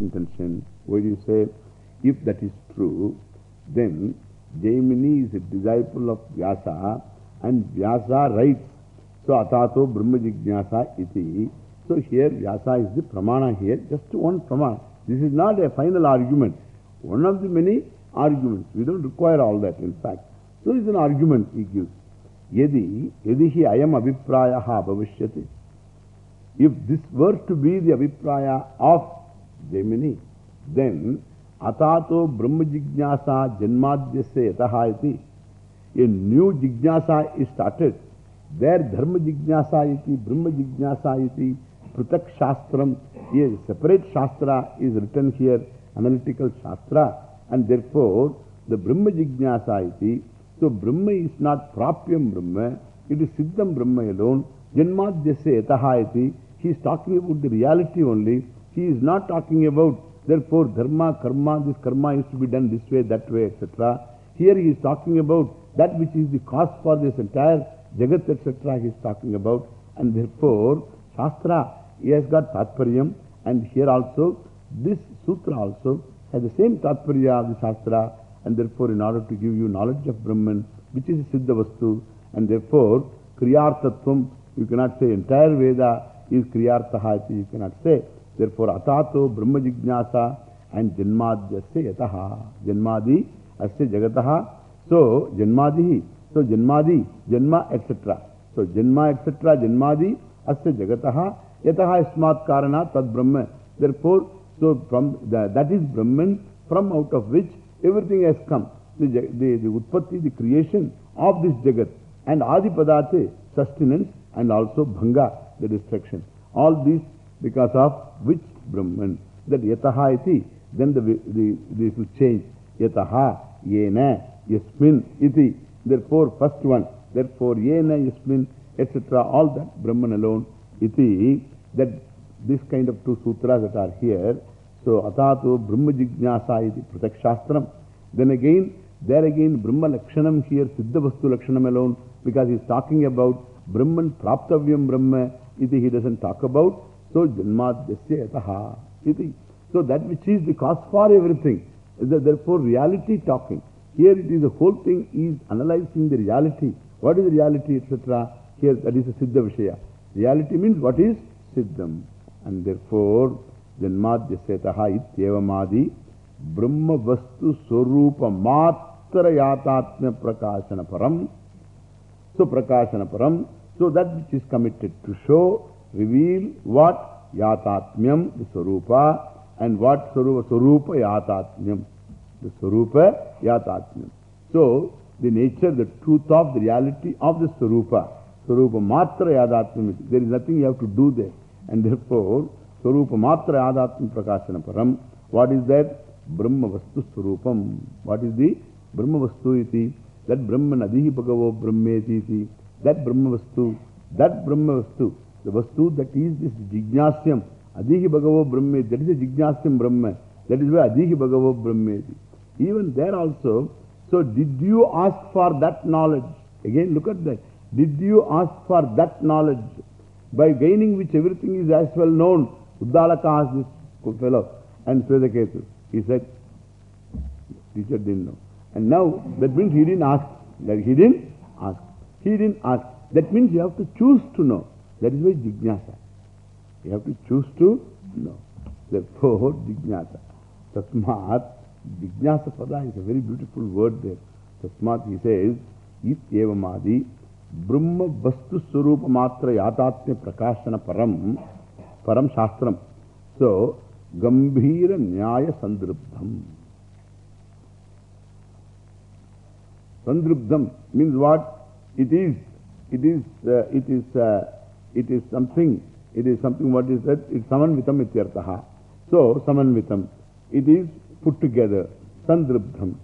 intention. Why do you say, if that is true, then Jaimini is a disciple of Vyasa and Vyasa writes. So, Atato Brahma Jignasa iti. So, here Vyasa is the pramana here, just one pramana. This is not a final argument. One of the many arguments. We don't require all that, in fact. So, it's an argument he gives. Yadi, yadi hi ayam abhiprayaha bhavishyati. If this were to be the abhipraya of Jaimini, then Atato Brahma Jignasa Janmadhyasya Yataha iti. A new Jignasa is started. There Dharma Jignasa iti, Brahma Jignasa iti, Pratak Shastram, a separate Shastra is written here, analytical Shastra, and therefore the Brahma Jignasa iti. So Brahma is not Prapyam Brahma, it is Siddham Brahma alone. Janmadhyasya Yataha iti. He is talking about the reality only. He is not talking about, therefore, dharma, karma, this karma is to be done this way, that way, etc. Here he is talking about that which is the cause for this entire jagat, etc. He is talking about. And therefore, Shastra, he has got Tatparyam. And here also, this sutra also has the same Tatparya of the Shastra. And therefore, in order to give you knowledge of Brahman, which is Siddha Vastu, and therefore, Kriyartatvam, you cannot say entire Veda is Kriyartaha, you cannot say. Therefore, Atato Brahma Jignasa and Janmadhyasya Yataha. Janmadi Asya Jagataha. So, Janmadihi. So, Janmadi, Janma, etc. So, Janma, etc. Janmadi Asya Jagataha. Yataha Ismat Karana Tad Brahma. Therefore, so from the, that is Brahman from out of which everything has come. The, the, the Utpatti, the creation of this Jagat and Adipadate, sustenance and also Bhanga, the destruction. All these because of which Brahman? That Yataha iti, then the, the, this will change. Yataha, Yena, Yasmin iti. Therefore, first one. Therefore, Yena, Yasmin, etc. All that Brahman alone iti. That this kind of two sutras that are here. So, Atato Brahma Jignasa iti Pratak Shastram. Then again, there again, Brahma Lakshanam here, Siddha Vastu Lakshanam alone, because he is talking about Brahman Praptavyam Brahma iti. He doesn't talk about. So, Janmadhyasya Yataha iti. So, that which is the cause for everything. is Therefore, reality talking. Here it is the whole thing is analyzing the reality. What is the reality, etc. Here that is a Siddha Vishaya. Reality means what is Siddham. And therefore, Janmadhyasetaha ityevamadi Brahma Vastu Swarupa Matra Yatatmya Prakashana Param. So, Prakashana Param. So, that which is committed to show, reveal what? Yatatmyam, the Swarupa. And what Swarupa? Swarupa Yatatmyam. The Swarupa Yatatmyam. So, the nature, the truth of the reality of the Swarupa. Swarupa Matra Yadatmyam. There is nothing you have to do there. And therefore, Swarupa Matra Yadatmyam Prakashana Param. What is that? Brahma Vastu Swarupam. What is the Brahma Vastu iti? That Brahman Adihi Bhagavo Brahmeti iti. That Brahma Vastu. That Brahma Vastu. The Vastu that is this Jignasyam. Adihi Bhagavo Brahmeti. That is a Jignasyam Brahma. That is why Adihi Bhagavo Brahmeti. Even there also. So did you ask for that knowledge? Again, look at that. Did you ask for that knowledge? By gaining which everything is as well known. Uddalaka asked this fellow and Svedaketu. He said, teacher didn't know. And now, that means he didn't ask. That he didn't ask. He didn't ask. That means you have to choose to know. That is why Jignasa. You have to choose to know. Therefore, Jignasa. Tasmat, Jignasa Pada is a very beautiful word there. Tasmat, he says, It evamadi, Brahma Vastu Surupa Matra Yatatya Prakashana Param, Param Shastram. So, Gambhira Nyaya Sandrubdham. Sandrubdham means what? It is, it is, uh, it is, uh, it is something, it is something what is that? It's Samanvitam Ityartaha. So, Samanvitam. It is put together. Sandrubdham.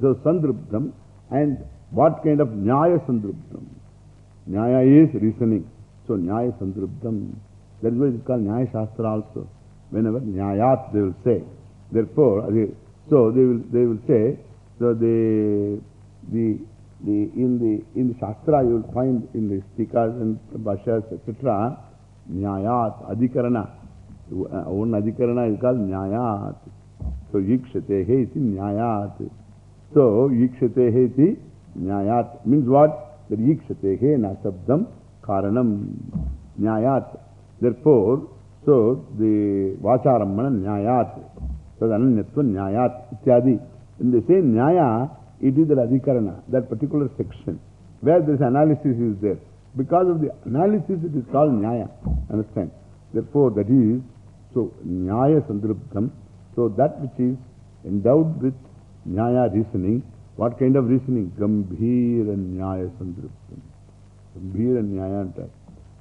So, Sandrubdham and what kind of Nyaya Sandrubdham? Nyaya is reasoning. So, Nyaya Sandrubdham. That is why it is called Nyaya Shastra also. Whenever Nyayat they will say. Therefore, so they will, they will say, so the, the, the, in the, in the Shastra you will find in the Stikas and Bhashyas, etc. Nyayat, Adhikarana. Uh, one adhikarana is called Nyayat. So Yikshatehe iti Nyayat. So Yikshatehe iti Nyayat means what? That Yikshatehe nasabdam karanam Nyayat. Therefore, so the Vacharamana Nyayat. So the Ananyatva Nyayat ityadi. When they say Nyaya, it is the Adhikarana, that particular section where this analysis is there. Because of the analysis, it is called Nyaya. Understand? Therefore, that is, so Nyaya Sandruptam. So that which is endowed with Nyaya reasoning, what kind of reasoning? Gambhira Nyaya Sandruptam. Gambhira Nyaya.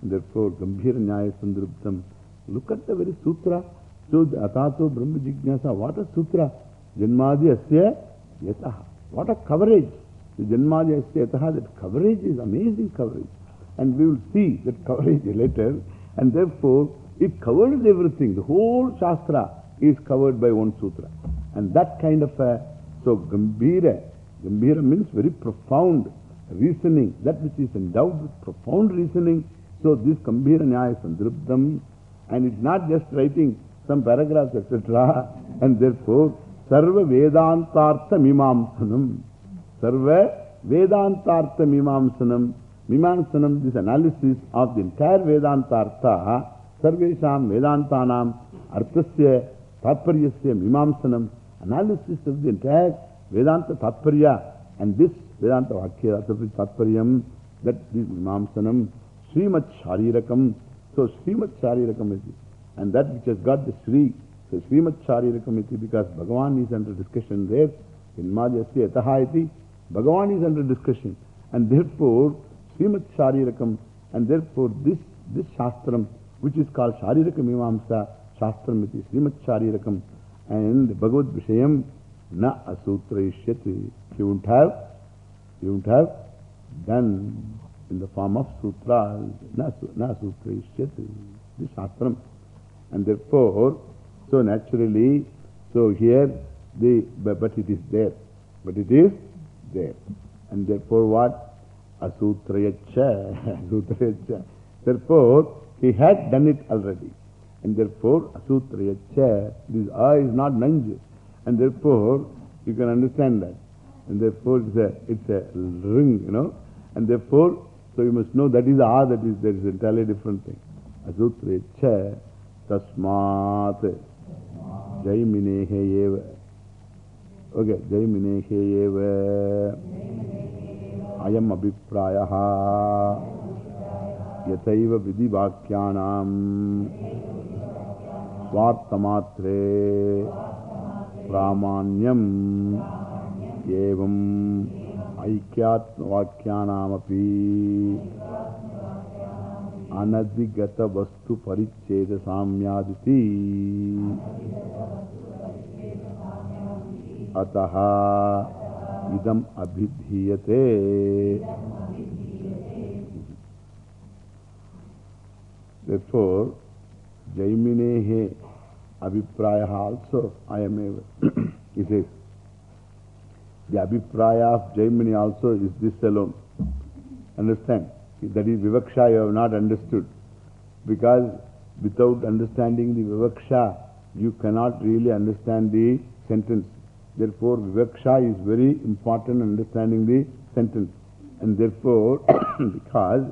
Therefore, Gambhira Nyaya Sandruptam. Look at the very sutra. So, Atato Brahma Jignasa, what a sutra? Janmadi Asya Yataha. What a coverage. The Janmadi Asya Yataha, that coverage is amazing coverage. And we will see that coverage later. And therefore, it covers everything. The whole Shastra is covered by one sutra. And that kind of a, so Gambhira, Gambhira means very profound reasoning, that which is endowed with profound reasoning. So this Gambhira Nyaya Sandruptam, and it's not just writing some paragraphs, etc. And therefore, Sarva Vedantartha Mimamsanam. Sarva Vedantartha Mimamsanam. Mimamsanam, this analysis of the entire Vedantartha, Sarvesham Vedantanam, Arthasya, Tatparyasya, Mimamsanam, analysis of the entire Vedanta Tatparya, and this Vedanta Vakya, Tatparyam, that is Mimamsanam, Srimat Sharirakam. So Srimat Sharirakam is it. And that which has got the Sri, so Srimat Sharirakam iti, because Bhagavan is under discussion there, in Madhyasya Yataha iti, Bhagavan is under discussion. And therefore, Srimat Sharirakam, and therefore this, this Shastram, which is called Shariraka Mimamsa, Shastram iti, Srimat Sharirakam, and Bhagavad Vishayam, na asutraishyati. You won't have, you won't have done in the form of sutras, na, na sutraishyati, this Shastram. And therefore, so naturally, so here, the, but, but it is there. But it is there. And therefore what? Asutrayacha. Asutrayacha. Therefore, he had done it already. And therefore, Asutrayacha, this A is not Nanj. And therefore, you can understand that. And therefore, it's a, it's a ring, you know. And therefore, so you must know that is A, that is, there is entirely different thing. Asutrayacha. Tasmat Swartamatre Pramanyam Evam Aikyatma vakyanam api Abhiprayaha also I am able. he says, the Abhipraya of Jaimini also is this alone. Understand? That is Vivaksha you have not understood. Because without understanding the Vivaksha, you cannot really understand the sentence. Therefore, Vivaksha is very important understanding the sentence. And therefore, because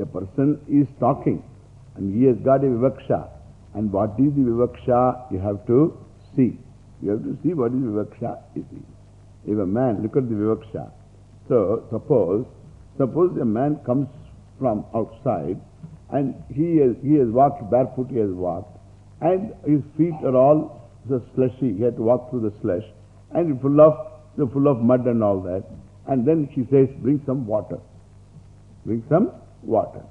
a person is talking and he has got a Vivaksha. And what is the Vivaksha? You have to see. You have to see what is Vivaksha. is. If a man, look at the Vivaksha. So, suppose, suppose a man comes from outside and he has, he has walked barefoot, he has walked, and his feet are all the slushy, he had to walk through the slush, and full of, full of mud and all that. And then she says, bring some water. Bring some water.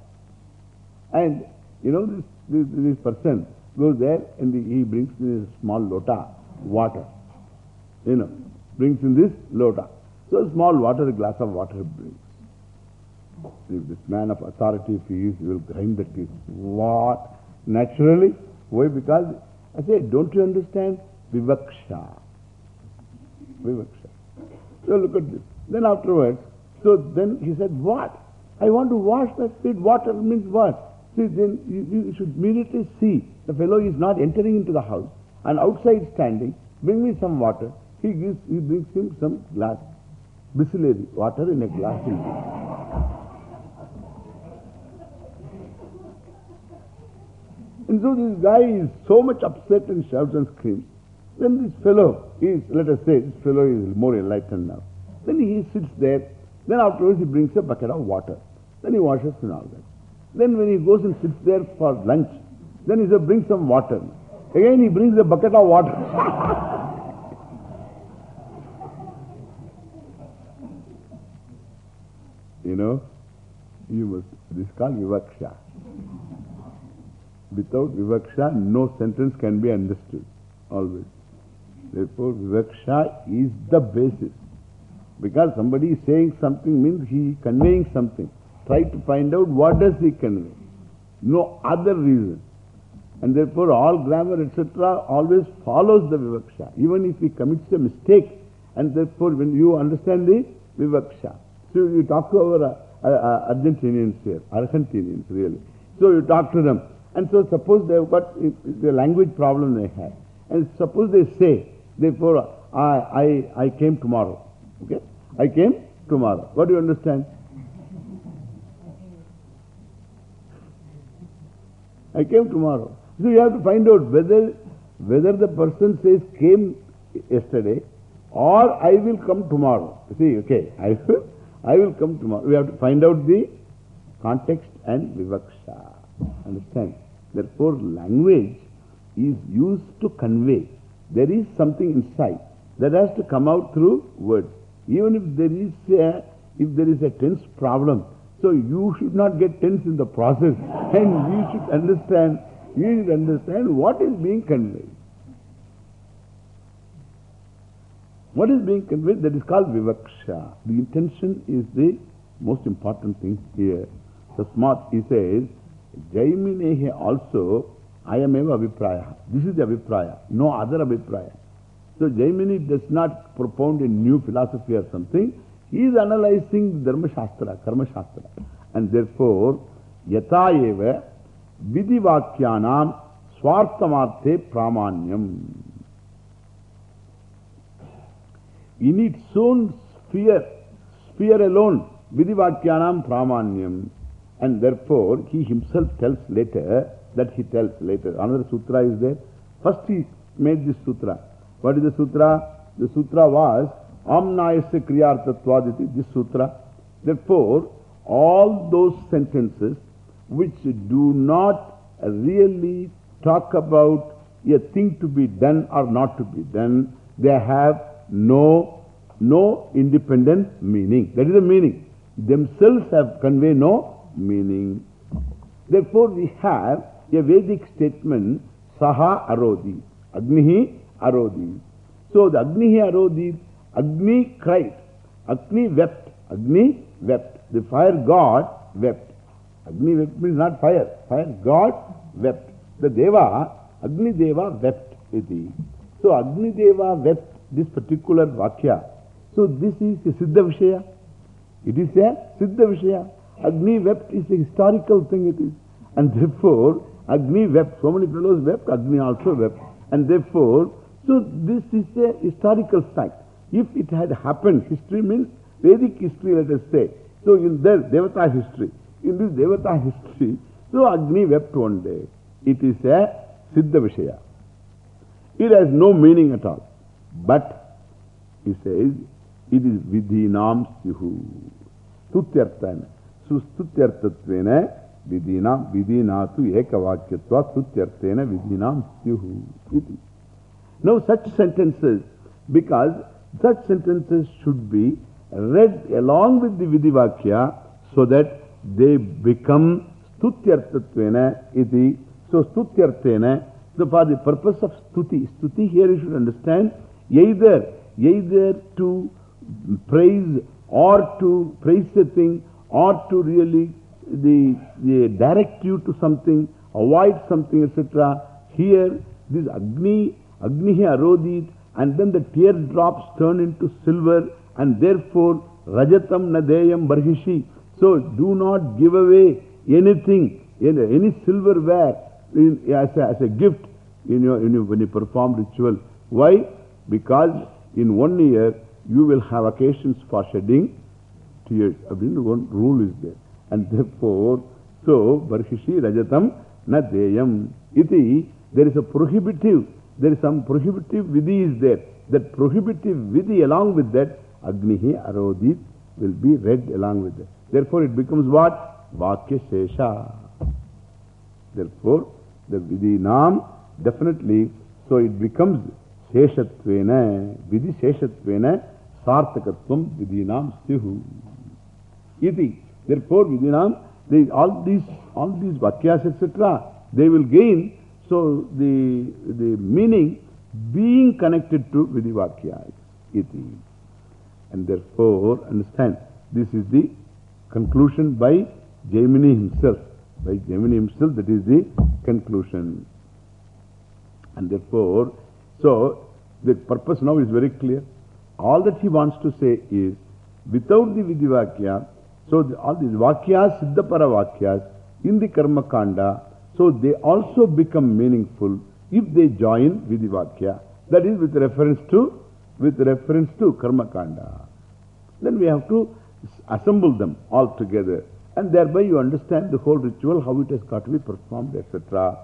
And, you know, this, this, this person goes there and he brings in a small lota water. You know, brings in this lota. So small water, a glass of water brings. This man of authority, if he is, will grind the teeth. What? Naturally. Why? Because, I say, don't you understand? Vivaksha. Vivaksha. So look at this. Then afterwards, so then he said, what? I want to wash that feet. Water means what? See, then you, you should immediately see the fellow is not entering into the house and outside standing, bring me some water. He gives, he brings him some glass, bisleri, water in a glass. And so this guy is so much upset and shouts and screams. Then this fellow is, let us say, this fellow is more enlightened now. Then he sits there. Then afterwards he brings a bucket of water. Then he washes and all that. Then when he goes and sits there for lunch, then he says, bring some water. Again he brings a bucket of water. you know, you must, this is called vivaksha. Without vivaksha, no sentence can be understood. Always. Therefore, vivaksha is the basis. Because somebody is saying something means he is conveying something. Try to find out what does he convey. No other reason. And therefore, all grammar, etc., always follows the vivaksha. Even if he commits a mistake, and therefore, when you understand the vivaksha. So, you talk to our uh, uh, Argentinians here, Argentinians really. So, you talk to them. And so, suppose they have got the language problem they have. And suppose they say, therefore, I, I, I came tomorrow. Okay? I came tomorrow. What do you understand? I came tomorrow. So you have to find out whether, whether the person says came yesterday or I will come tomorrow. See, okay, I will, I will come tomorrow. We have to find out the context and vivaksha. Understand? Therefore, language is used to convey. There is something inside that has to come out through words. Even if there is a, if there is a tense problem, so you should not get tense in the process and you should understand, you should understand what is being conveyed. What is being conveyed? That is called vivaksha. The intention is the most important thing here. So smart, he says, Jaiminehe also, I am eva avipraya. This is the avipraya, no other avipraya. So Jaimini does not propound a new philosophy or something. He is analyzing Dharma Shastra, Karma Shastra. And therefore, Yata eva vidivakyanam swartamarte pramanyam. In its own sphere, sphere alone, vidivakyanam pramanyam. And therefore, he himself tells later, that he tells later. Another sutra is there. First he made this sutra. What is the sutra? The sutra was Amnayasya Kriyartattvaditi, this sutra. Therefore, all those sentences which do not really talk about a thing to be done or not to be done, they have no, no independent meaning. That is the meaning. Themselves have convey no meaning. Therefore, we have a Vedic statement, Saha Arodi, Agnihi Arodi. So the Agnihi Arodi, Agni cried, Agni wept, Agni wept. The fire god wept. Agni wept means not fire, fire god wept. The Deva, Agni Deva wept. Iti. So Agni Deva wept this particular Vakya. So this is a Siddha Vishaya. It is a Siddha Vishaya. Agni wept is a historical thing it is. And therefore, Agni wept. So many fellows wept, Agni also wept. And therefore, so this is a historical fact. If it had happened, history means Vedic history, let us say. So in their Devata history, in this Devata history, so Agni wept one day. It is a Siddha Vishaya. It has no meaning at all. But, he says, it is Vidhinam Syuhu. Stutyarthana. Sustutyartatvena Vidhinam Vidhinatu Ekavakyatva Stutyarthena Vidhinam Syuhu. Iti. Now such sentences, because such sentences should be read along with the Vidivakya so that they become Stutyartatvena iti. So Stutyarthena, so for the purpose of Stuti, Stuti here you should understand either, either to praise or to praise a thing or to really the, the direct you to something, avoid something, etc. Here, this Agni, Agnihi Arodit, and then the teardrops turn into silver, and therefore Rajatam Nadeyam Barhishi. So do not give away anything, any, any silverware in, as, a, as a gift in your, in your, when you perform ritual. Why? Because in one year you will have occasions for shedding tears. Everything one rule is there. And therefore, so, Varshishi Rajatam na deyam. Iti, there is a prohibitive, there is some prohibitive vidhi is there. That prohibitive vidhi along with that, Agnihi Arodit will be read along with that. Therefore, it becomes what? Vakya Sesha. Therefore, the vidhi nam, definitely, so it becomes Seshatvena, vidhi Seshatvena, Sartakatvam vidhi nam sihu. Iti. Therefore, vidinam, they, all these, all these vakyas, etc., they will gain, so the, the meaning being connected to vidivakyas. Iti. And therefore, understand, this is the conclusion by Jaimini himself. By Jaimini himself, that is the conclusion. And therefore, so the purpose now is very clear. All that he wants to say is, without the Vidivakya, so the, all these Vakyas, Siddhapara Vakyas, in the Karma Kanda, so they also become meaningful if they join Vidivakya. That is with reference to, with reference to Karma Kanda. Then we have to assemble them all together. And thereby you understand the whole ritual, how it has got to be performed, etc.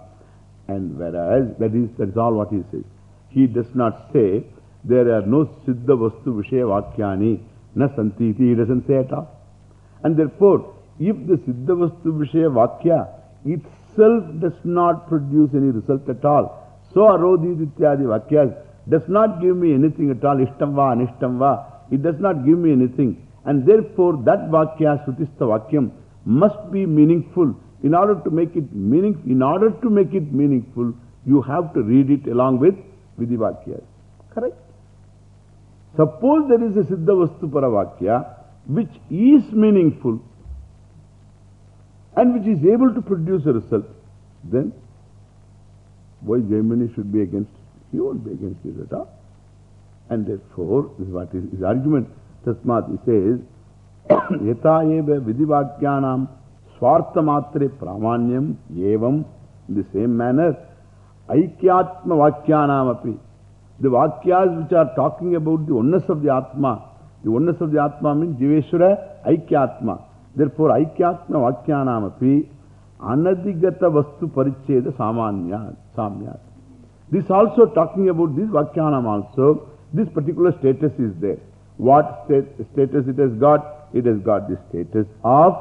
And whereas, that is, that is all what he says. He does not say, there are no Siddha Vastu Vishaya Vakyani, na Santiti, he doesn't say at all. And therefore, if the Siddha Vastu Vishaya Vakya itself does not produce any result at all, so Arodhi Ityadi Vakyas does not give me anything at all, Ishtam va, Anishtam it does not give me anything. And therefore, that Vakya, Sutista Vakyam, must be meaningful. In order to make it meaning, in order to make it meaningful, you have to read it along with Vidhi Vakyas. Correct? Suppose there is a Siddha Vastu Paravakya which is meaningful and which is able to produce a result, then why Jaimini should be against it? He won't be against it at all. And therefore, this is what is his argument. Tasmat, he says, Yata eva vidivakyanam swartamatre pramanyam evam in the same manner aikyatma vakyanam api. The vakyas which are talking about the oneness of the Atma, the oneness of the Atma means Jiveshwara Aikyatma. Therefore, Aikyatma Vakyanam api Anadigata Vastu Paricheda Samanyat. Samyat. This also talking about this Vakyanam also, this particular status is there. What stat status it has got? It has got the status of,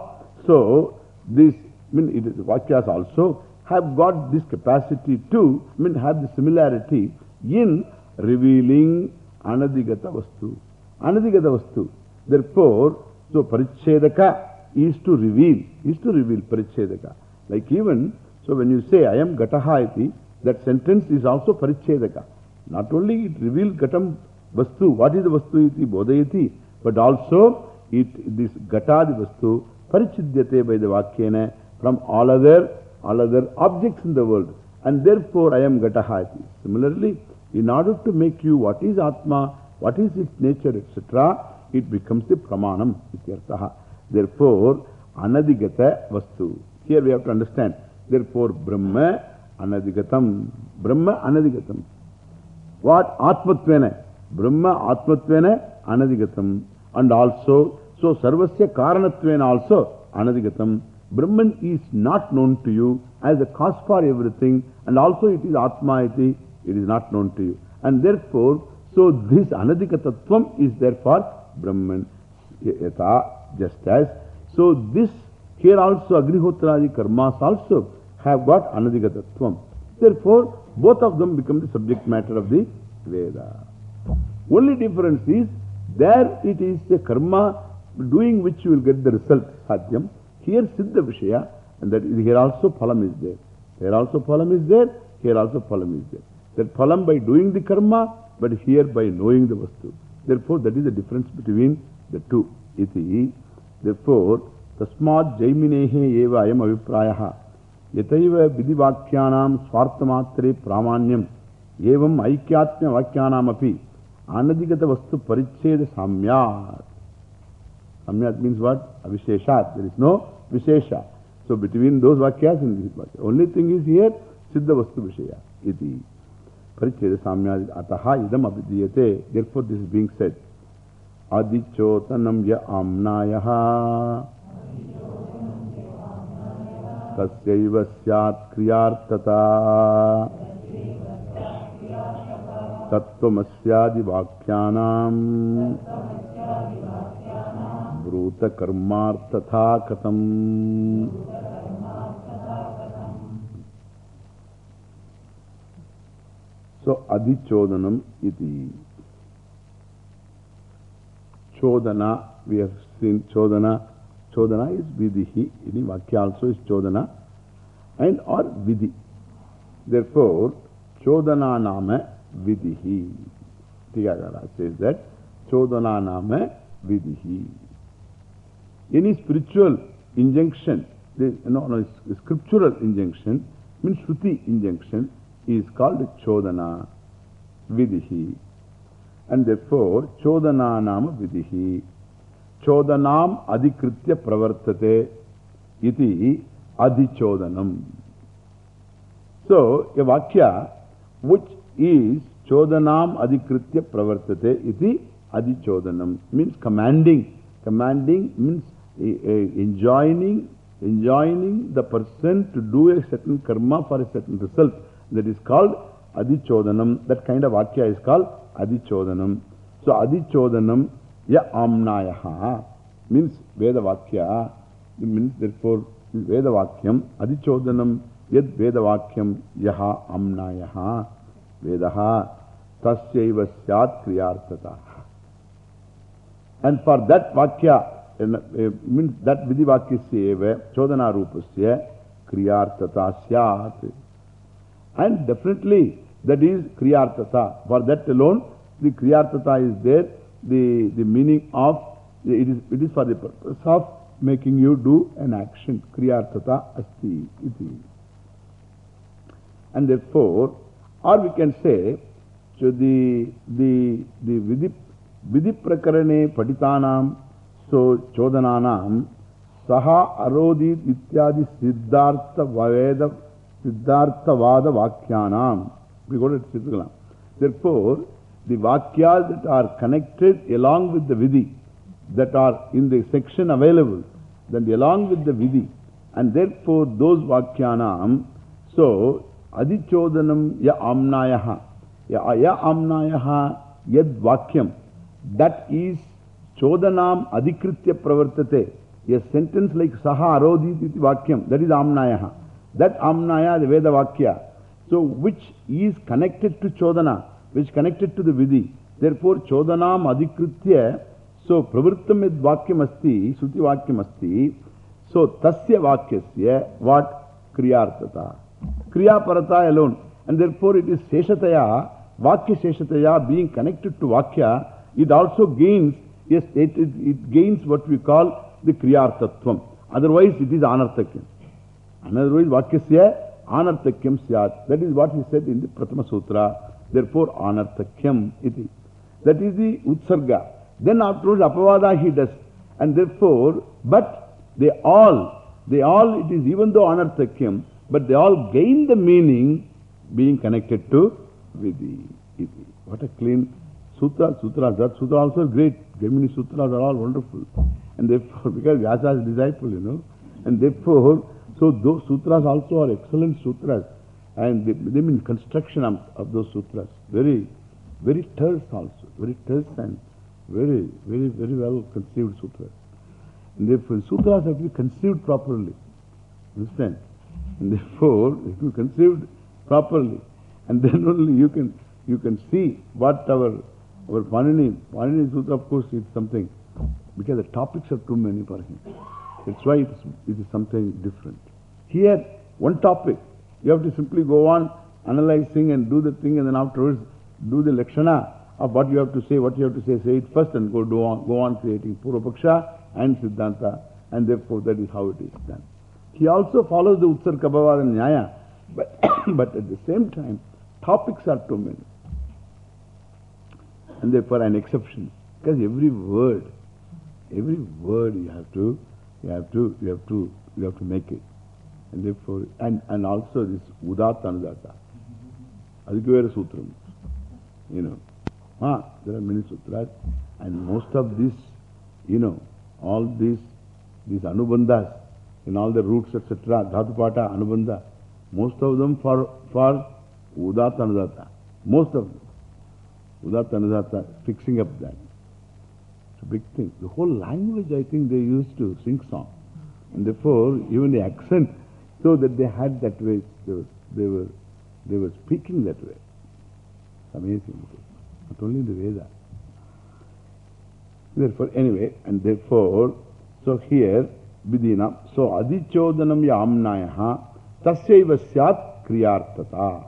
so this, I mean, it is, Vakyas also have got this capacity to, I mean, have the similarity in revealing Anadigata Vastu. Anadigata Vastu. Therefore, so Parichedaka is to reveal, is to reveal Parichedaka. Like even, so when you say, I am Gataha that sentence is also Parichedaka. Not only it reveals Gatam Vastu, what is the Vastu iti, Bodhayati, but also it, this Gatadi Vastu, Parichidyate by the Vakyena from all other, all other objects in the world. And therefore, I am Gataha. Similarly, in order to make you what is Atma, what is its nature, etc., it becomes the Pramanam, ityartaha. Therefore, Anadigata Vastu. Here we have to understand. Therefore, Brahma Anadigatam. Brahma Anadigatam. What? Atmatvena. Brahma Atmatvena Anadigatam. And also, so Sarvasya Karanatvena also Anadigatam. Brahman is not known to you as the cause for everything, and also it is Atma iti, it is not known to you. And therefore, so this Anadikatattvam is therefore Brahman. Yata, just as. So this, here also Agnihotradi karmas also have got Anadikatattvam. Therefore, both of them become the subject matter of the Veda. Only difference is, there it is a karma doing which you will get the result, Satyam. Here Siddha Vishaya, and that is, here also Phalam is there. Here also Phalam is there, here also Phalam is there. That Phalam by doing the karma, but here by knowing the Vastu. Therefore, that is the difference between the two. Iti. Therefore, Tasmad Jaiminehe eva ayam aviprayaha. Yataiva vidivakyanam swartamatre pramanyam. Evam aikyatmya vakyanam api. Anadigata vastu paricheda samyat. Samyat means what? Avisheshat. There is no Vishesha. So between those Vakyas and this Vakya. Only thing is here, Siddha Vastu Vishaya. Iti. Being said. Adichotanam ya amnayaha. Tasyaiva syat kriyartata. Tattvamasyaadi vakyānām Brūta So, adichodanam iti. Chodana, we have seen Chodana. Chodana is vidhi. Ini Vakya also is Chodana. And or vidhi. Therefore, Chodana nama vidhi. Tigagara says that Chodana nama vidhi. Any spiritual injunction, no, no, scriptural injunction, means Shruti injunction, is called Chodana Vidihi. And therefore, Chodana Nama Vidihi. Chodanam Adikritya Pravartate iti Adichodanam. So, a Vakya which is Chodanam Adikritya Pravartate iti Adichodanam means commanding. Commanding means uh, enjoining, enjoining the person to do a certain karma for a certain result. That is called Adichodanam. That kind of Vakya is called Adichodanam. So Adichodanam Ya Amnayaha means Veda Vakya. means therefore Veda Vakyam Adichodanam Yad Veda Vakyam Yaha Amnayaha Vedaha Tasyaiva Syat Kriyartata. And for that Vakya, means that Vidhi Vakyasya Chodana Rupasya Kriyartata Syat. And definitely that is Kriyartata. For that alone, the Kriyartata is there. The, the meaning of it is, it is for the purpose of making you do an action. Kriyartata asti iti. And therefore, or we can say, so the, the, the Vidhi, vidhi Prakarane Paditanam, so Chodananam, Saha Arodit Ityadi Siddhartha Vaveda Siddharthavada Vakkyanam. We go to Siddhakalam. Therefore, the Vakyas that are connected along with the Vidhi, that are in the section available, then along with the Vidhi, and therefore those Vakkyanam, so Adichodanam Ya Amnayaha, Ya, ya Amnayaha Yad Vakyam, that is Chodanam Adikritya Pravartate, a sentence like Saha Arodit iti Vakyam, that is Amnayaha. That Amnaya, the Veda Vakya, so which is connected to Chodana, which connected to the Vidhi. Therefore, Chodanam Adikritya, so Pravrittam id Vakyam asti, Shruti Vakyam asti, so Tasya Vakyasya, what? Kriyartata. Kriya Parata alone. And therefore, it is Seshataya, Vakya Seshataya being connected to Vakya, it also gains, yes, it, it, it gains what we call the Kriyartatvam. Otherwise, it is Anarthakya. Otherwise, Vakyasya Anarthakyam Syat. That is what he said in the Prathama Sutra. Therefore, Anarthakyam iti. That is the Utsarga. Then afterwards, Apavada he does. And therefore, but they all, they all, it is even though Anarthakyam, but they all gain the meaning being connected to Vidhi. Iti. What a clean Sutra. Sutras. That Sutra also great. Jaimini Sutras are all wonderful. And therefore, because Vyasa is disciple, you know. And therefore, so those sutras also are excellent sutras. And they, they mean construction of, of those sutras. Very, very terse also. Very terse and very, very, very well conceived sutras. And therefore, sutras have to be conceived properly. Understand? And therefore, if you conceived properly, and then only you can, you can see what our, our Panini, Panini Sutra, of course, is something, because the topics are too many for him. That's why it is, it is something different. Here, one topic, you have to simply go on analyzing and do the thing and then afterwards do the lakshana of what you have to say, what you have to say, say it first and go, do on, go on creating Purvapaksha and Siddhanta and therefore that is how it is done. He also follows the Utsar and Nyaya, but, but at the same time, topics are too many. And therefore an exception. Because every word, every word you have to, you have to, you have to, you have to make it. And therefore, and, and also this Udatanudata. Adhikavera Sutram. You know. Ah, there are many sutras. And most of this, you know, all these, these anubandhas, in all the roots, etc., dhatupata, anubandha, most of them for, for Udatanudata. Most of them. Udatanudata, fixing up that. It's a big thing. The whole language, I think they used to sing song. And therefore, even the accent so that they had that way, they were, they were, they were speaking that way. It's amazing. Not only the Veda. Therefore, anyway, and therefore, so here, Vidina, so Adichodanam Yamnayaha, Tasyaiva Syat Kriyartata,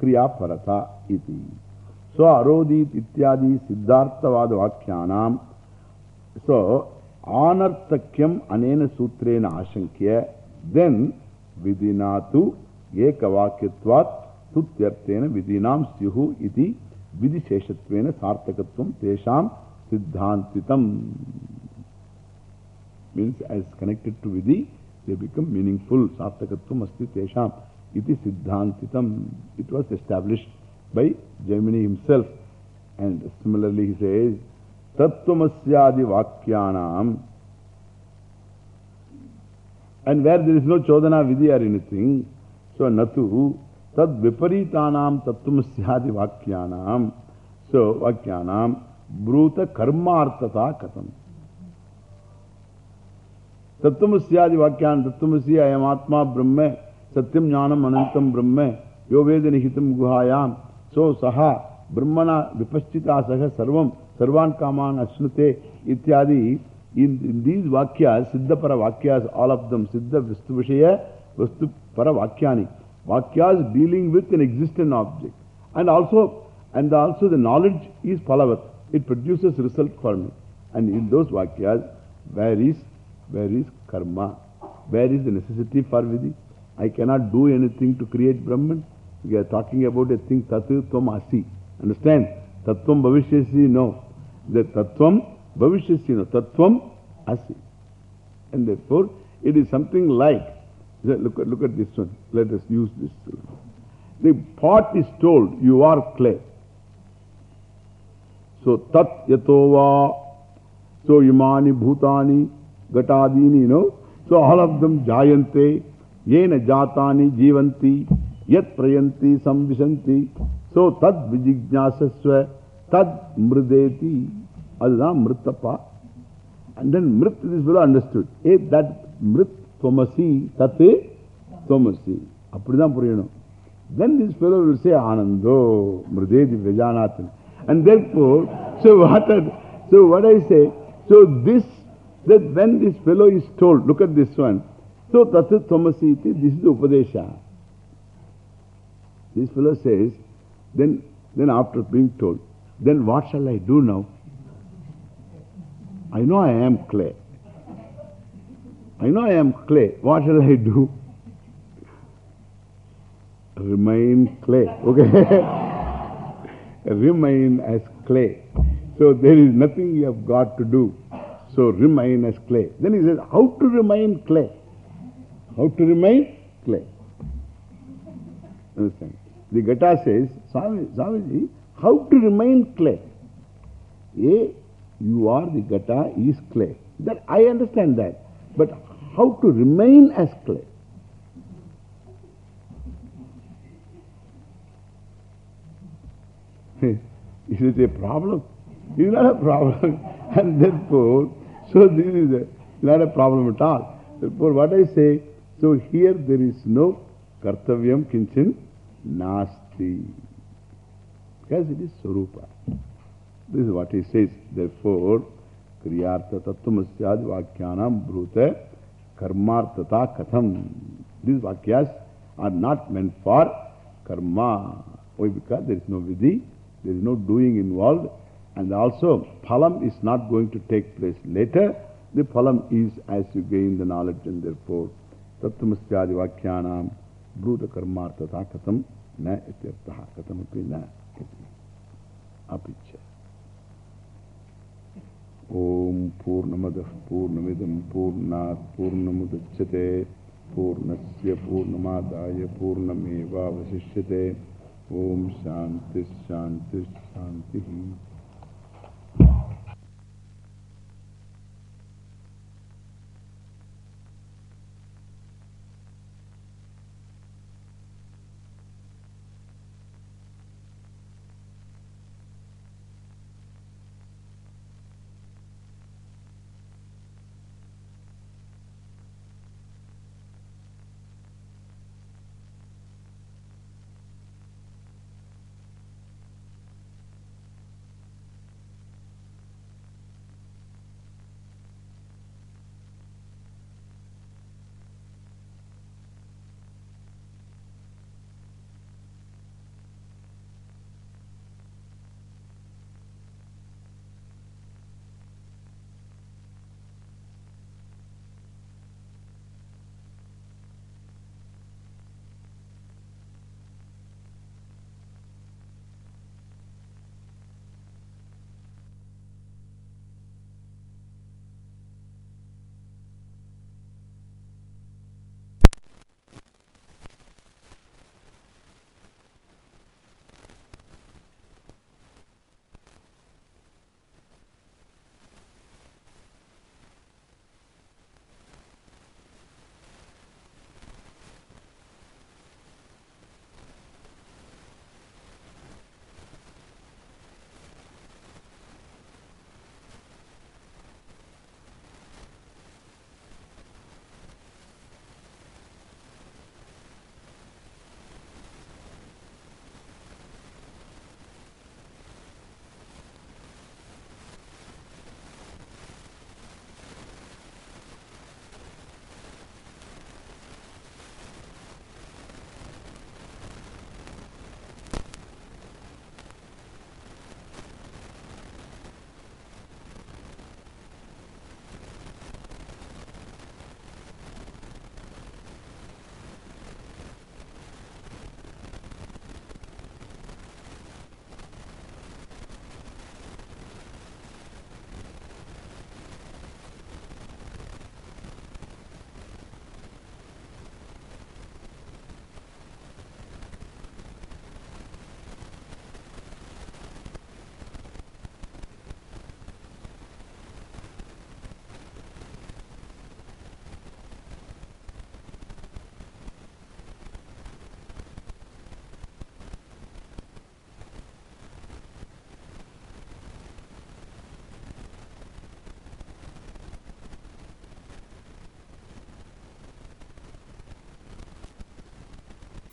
Kriyaparata iti. So, Arodit Ityadi Siddhartavada Vakkyanam, so, Anartakyam Anena Sutrena Ashankya, then Vidinatu Ekavakyatvat Tutyartena Vidinam Syuhu iti Vidisheshatvena Sartakatvam Tesham Siddhantitam. Means as connected to Vidhi, they become meaningful. Sartakatvam Asti Tesham iti Siddhantitam. It was established by Jaimini himself. And similarly he says, Tattvamasya Vakkyanam. And where there is no Chodana Vidhi or anything, so Natu Tad Viparitanam Tattvamasya Vakkyanam. So Vakkyanam Bruta Karmartata Katam. Tattvamasya Vakkyan Tattvamasya Ayam Atma Brahma Satyam Jnanam Anantam Brahma Yoveda Nihitam Guhayam. So Saha Brahmana Vipaschita Saha Sarvam Sarvan Kaman Ashnute Ityadi. In, in these Vakyas, Siddha Para Vakyas, all of them, Siddha Vistu Vishaya, Vastu Para Vakyani. Vakyas dealing with an existent object. And also, and also the knowledge is Palavat. It produces result for me. And in those Vakyas, where is, where is Karma? Where is the necessity for Vidhi? I cannot do anything to create Brahman. We are talking about a thing, Tatu Tvam Asi. Understand? Tattvam Bhavishyasi, no. The Tattvam Bhavishyasi. Tattvam Asi. And therefore, it is something like, look at, look at this one. Let us use this. The pot is told, you are clay. So, Tat Yatova, so Imani Bhutani, Gatadini, you know. So, all of them Jayante, Yena Jatani, Jivanti, Yat Prayanti, Samvishanti. So, Tad Vijijnasasva, Tad Mrideti, அதுதான் Mrittapa. And then Mrit, this fellow understood. Eh, that Mrit Tomasi, Tate Tomasi. அப்படிதான் புரியணும். Then this fellow will say Anando, Mrideti Vijanathan. And therefore, so what, so what I say, so this, that when this fellow is told, look at this one. So Tate Tomasi, this is Upadesha. This fellow says, then, then after being told, then what shall I do now? I know I am clay. I know I am clay. What shall I do? Remain clay. Okay? remain as clay. So there is nothing you have got to do. So remain as clay. Then he says, how to remain clay? How to remain clay? Understand? The Gata says, Swami, how to remain clay? A, you are the Gata, is clay. That I understand that. But how to remain as clay? Is it a problem? It is not a problem. and therefore, so this is a, not a problem at all. Therefore, what I say, so here there is no kartavyam kinchin nasti. Because it is Swarupa. This is what he says. Therefore, Kriyartha Tattvamasya Vakkyanam Bhrute Karmartata Katham. These Vakyas are not meant for karma. Why? Because there is no vidhi, there is no doing involved, and also phalam is not going to take place later. The phalam is as you gain the knowledge, and therefore Tattvamasya Vakkyanam Bhrute Karmartata Katham na ityartaha. Katham api na. Apicha. Purnat Purnamudachyate Purnasya Purnamadaya Purnameva Vasishyate Om Shanti Shanti Shanti